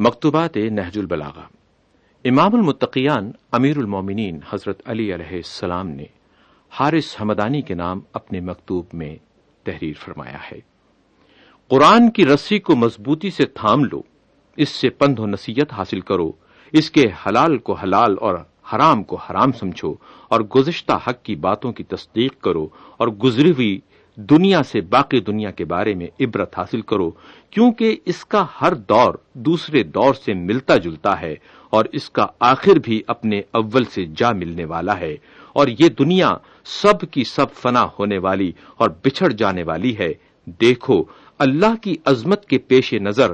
مکتوبات نہج البلاغا امام المتقیان امیر المومنین حضرت علی علیہ السلام نے حارث حمدانی کے نام اپنے مکتوب میں تحریر فرمایا ہے۔ قرآن کی رسی کو مضبوطی سے تھام لو، اس سے پند و نصیحت حاصل کرو، اس کے حلال کو حلال اور حرام کو حرام سمجھو، اور گزشتہ حق کی باتوں کی تصدیق کرو، اور گزری ہوئی دنیا سے باقی دنیا کے بارے میں عبرت حاصل کرو، کیونکہ اس کا ہر دور دوسرے دور سے ملتا جلتا ہے اور اس کا آخر بھی اپنے اول سے جا ملنے والا ہے۔ اور یہ دنیا سب کی سب فنا ہونے والی اور بچھڑ جانے والی ہے۔ دیکھو، اللہ کی عظمت کے پیش نظر،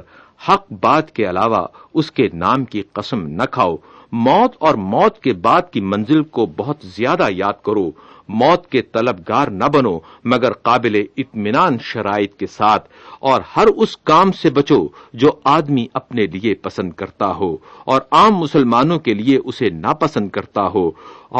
حق بات کے علاوہ اس کے نام کی قسم نہ کھاؤ۔ موت اور موت کے بعد کی منزل کو بہت زیادہ یاد کرو۔ موت کے طلبگار نہ بنو، مگر قابل اطمینان شرائط کے ساتھ، اور ہر اس کام سے بچو جو آدمی اپنے لیے پسند کرتا ہو، اور عام مسلمانوں کے لیے اسے ناپسند کرتا ہو،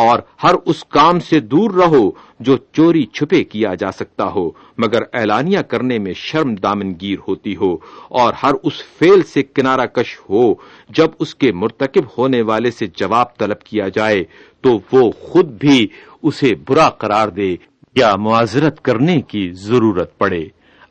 اور ہر اس کام سے دور رہو جو چوری چھپے کیا جا سکتا ہو، مگر اعلانیہ کرنے میں شرم دامنگیر ہوتی ہو، اور ہر اس فیل سے کنارہ کش ہو، جب اس کے مرتکب ہونے والے سے جواب طلب کیا جائے، تو وہ خود بھی اسے برا قرار دے یا معذرت کرنے کی ضرورت پڑے۔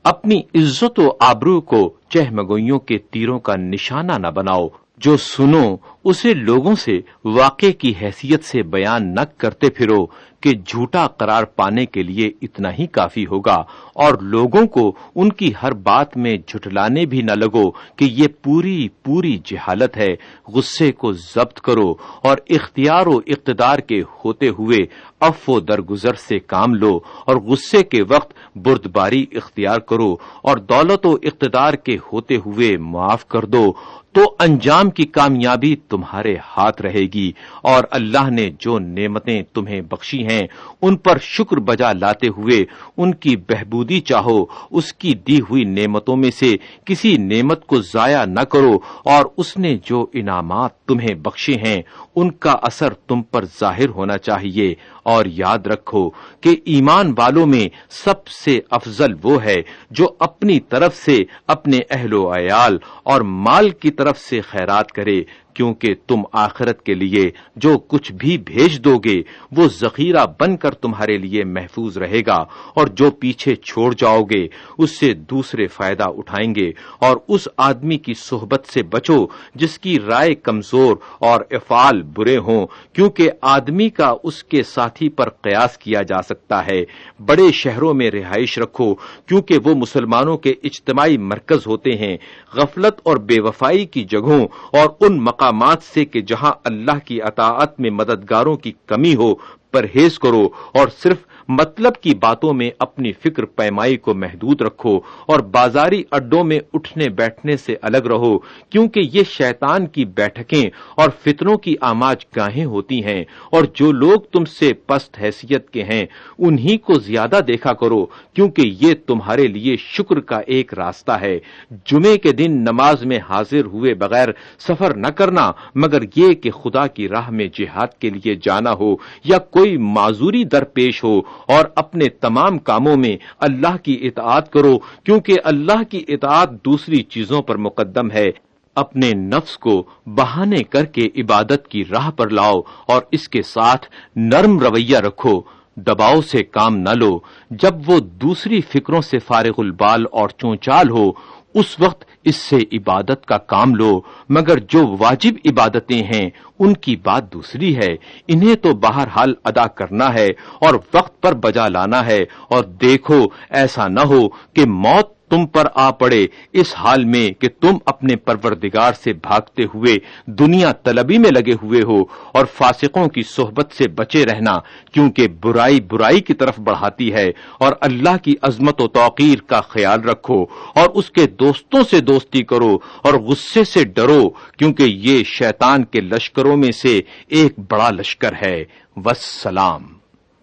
اپنی عزت و آبرو کو چہمگوئیوں کے تیروں کا نشانہ نہ بناؤ۔ جو سنو، اسے لوگوں سے واقع کی حیثیت سے بیان نہ کرتے پھرو۔ کہ جھوٹا قرار پانے کے لیے اتنا ہی کافی ہوگا اور لوگوں کو ان کی ہر بات میں جھٹلانے بھی نہ لگو کہ یہ پوری پوری جہالت ہے۔ غصے کو ضبط کرو اور اختیار و اقتدار کے ہوتے ہوئے اف و درگزر سے کام لو اور غصے کے وقت بردباری اختیار کرو اور دولت و اقتدار کے ہوتے ہوئے معاف کر دو تو انجام کی کامیابی تمہارے ہاتھ رہے گی اور اللہ نے جو نعمتیں تمہیں بخشی ہیں ان پر شکر بجا لاتے ہوئے ان کی بہبودی چاہو، اس کی دی ہوئی نعمتوں میں سے کسی نعمت کو ضائع نہ کرو اور اس نے جو انعامات تمہیں بخشے ہیں، ان کا اثر تم پر ظاہر ہونا چاہیے۔ اور یاد رکھو کہ ایمان والوں میں سب سے افضل وہ ہے جو اپنی طرف سے اپنے اہل و عیال اور مال کی طرف سے خیرات کرے۔ کیونکہ تم آخرت کے لیے جو کچھ بھی بھیج دو گے، وہ ذخیرہ بن کر تمہارے لیے محفوظ رہے گا، اور جو پیچھے چھوڑ جاؤ گے، اس سے دوسرے فائدہ اٹھائیں گے، اور اس آدمی کی صحبت سے بچو جس کی رائے کمزور اور افعال برے ہوں، کیونکہ آدمی کا اس کے ساتھی پر قیاس کیا جا سکتا ہے۔ بڑے شہروں میں رہائش رکھو، کیونکہ وہ مسلمانوں کے اجتماعی مرکز ہوتے ہیں۔ غفلت اور بے وفائی کی جگہوں اور ان مقام مقامات سے کہ جہاں اللہ کی اطاعت میں مددگاروں کی کمی ہو، پرہیز کرو اور صرف مطلب کی باتوں میں اپنی فکر پیمائی کو محدود رکھو اور بازاری اڈوں میں اٹھنے بیٹھنے سے الگ رہو، کیونکہ یہ شیطان کی بیٹھکیں اور فطروں کی آماج گاہیں ہوتی ہیں اور جو لوگ تم سے پست حیثیت کے ہیں، انہی کو زیادہ دیکھا کرو، کیونکہ یہ تمہارے لیے شکر کا ایک راستہ ہے۔ جمعے کے دن نماز میں حاضر ہوئے بغیر سفر نہ کرنا، مگر یہ کہ خدا کی راہ میں جہاد کے لیے جانا ہو یا کوئی معذوری درپیش ہو اور اپنے تمام کاموں میں اللہ کی اطاعت کرو، کیونکہ اللہ کی اطاعت دوسری چیزوں پر مقدم ہے۔ اپنے نفس کو بہانے کر کے عبادت کی راہ پر لاؤ اور اس کے ساتھ نرم رویہ رکھو۔ دباؤ سے کام نہ لو۔ جب وہ دوسری فکروں سے فارغ البال اور چونچال ہو اس وقت اس سے عبادت کا کام لو، مگر جو واجب عبادتیں ہیں، ان کی بات دوسری ہے۔ انہیں تو باہر حال ادا کرنا ہے اور وقت پر بجا لانا ہے، اور دیکھو، ایسا نہ ہو کہ موت تم پر آ پڑے اس حال میں کہ تم اپنے پروردگار سے بھاگتے ہوئے دنیا طلبی میں لگے ہوئے ہو اور فاسقوں کی صحبت سے بچے رہنا کیونکہ برائی برائی کی طرف بڑھاتی ہے اور اللہ کی عظمت و توقیر کا خیال رکھو اور اس کے دوستوں سے دوستی کرو اور غصے سے ڈرو کیونکہ یہ شیطان کے لشکروں میں سے ایک بڑا لشکر ہے۔ وسلام